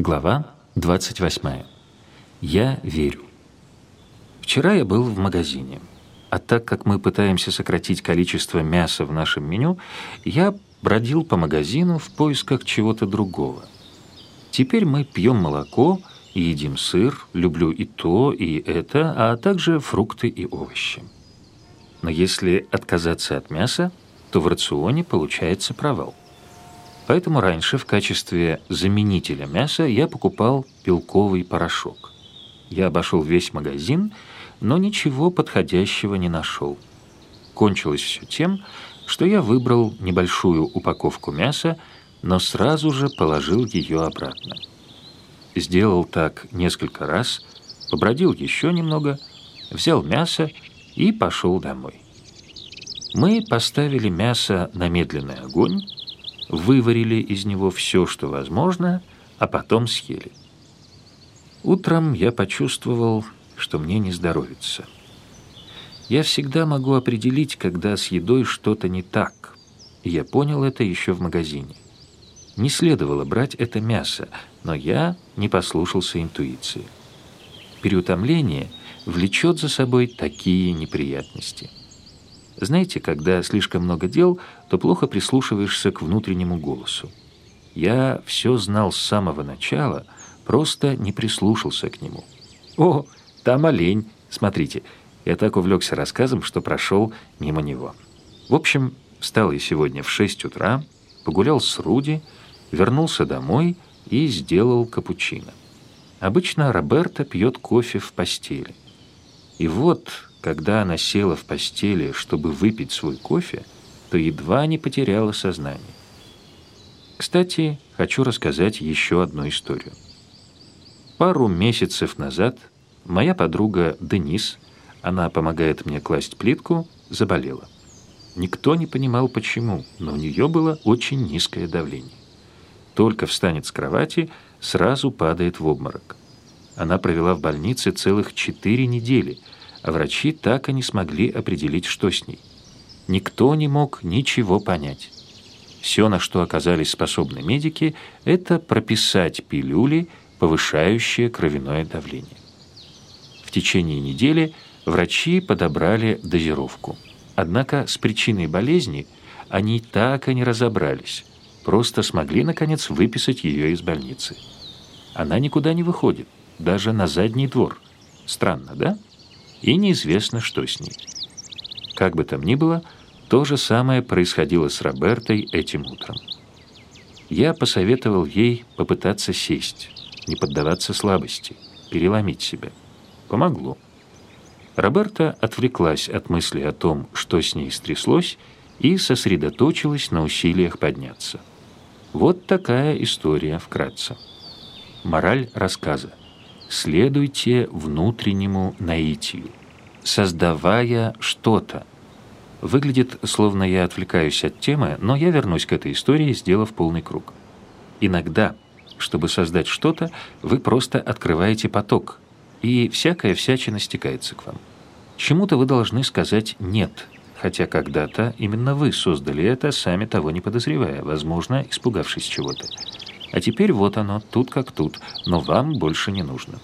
Глава 28. Я верю. Вчера я был в магазине. А так как мы пытаемся сократить количество мяса в нашем меню, я бродил по магазину в поисках чего-то другого. Теперь мы пьем молоко и едим сыр, люблю и то, и это, а также фрукты и овощи. Но если отказаться от мяса, то в рационе получается провал. Поэтому раньше в качестве заменителя мяса я покупал белковый порошок. Я обошел весь магазин, но ничего подходящего не нашел. Кончилось все тем, что я выбрал небольшую упаковку мяса, но сразу же положил ее обратно. Сделал так несколько раз, побродил еще немного, взял мясо и пошел домой. Мы поставили мясо на медленный огонь, выварили из него все, что возможно, а потом съели. Утром я почувствовал, что мне не здоровится. Я всегда могу определить, когда с едой что-то не так. Я понял это еще в магазине. Не следовало брать это мясо, но я не послушался интуиции. Переутомление влечет за собой такие неприятности. Знаете, когда слишком много дел, то плохо прислушиваешься к внутреннему голосу. Я все знал с самого начала, просто не прислушался к нему. О, там олень, смотрите. Я так увлекся рассказом, что прошел мимо него. В общем, встал я сегодня в 6 утра, погулял с Руди, вернулся домой и сделал капучино. Обычно Роберта пьет кофе в постели. И вот когда она села в постели, чтобы выпить свой кофе, то едва не потеряла сознание. Кстати, хочу рассказать еще одну историю. Пару месяцев назад моя подруга Денис, она помогает мне класть плитку, заболела. Никто не понимал, почему, но у нее было очень низкое давление. Только встанет с кровати, сразу падает в обморок. Она провела в больнице целых четыре недели – врачи так и не смогли определить, что с ней. Никто не мог ничего понять. Все, на что оказались способны медики, это прописать пилюли, повышающие кровяное давление. В течение недели врачи подобрали дозировку. Однако с причиной болезни они так и не разобрались, просто смогли, наконец, выписать ее из больницы. Она никуда не выходит, даже на задний двор. Странно, да? И неизвестно, что с ней. Как бы там ни было, то же самое происходило с Робертой этим утром. Я посоветовал ей попытаться сесть, не поддаваться слабости, переломить себя. Помогло. Роберта отвлеклась от мысли о том, что с ней стряслось, и сосредоточилась на усилиях подняться. Вот такая история вкратце. Мораль рассказа следуйте внутреннему наитию, создавая что-то. Выглядит, словно я отвлекаюсь от темы, но я вернусь к этой истории, сделав полный круг. Иногда, чтобы создать что-то, вы просто открываете поток, и всякая всячина стекается к вам. Чему-то вы должны сказать «нет», хотя когда-то именно вы создали это, сами того не подозревая, возможно, испугавшись чего-то. А теперь вот оно, тут как тут, но вам больше не нужно.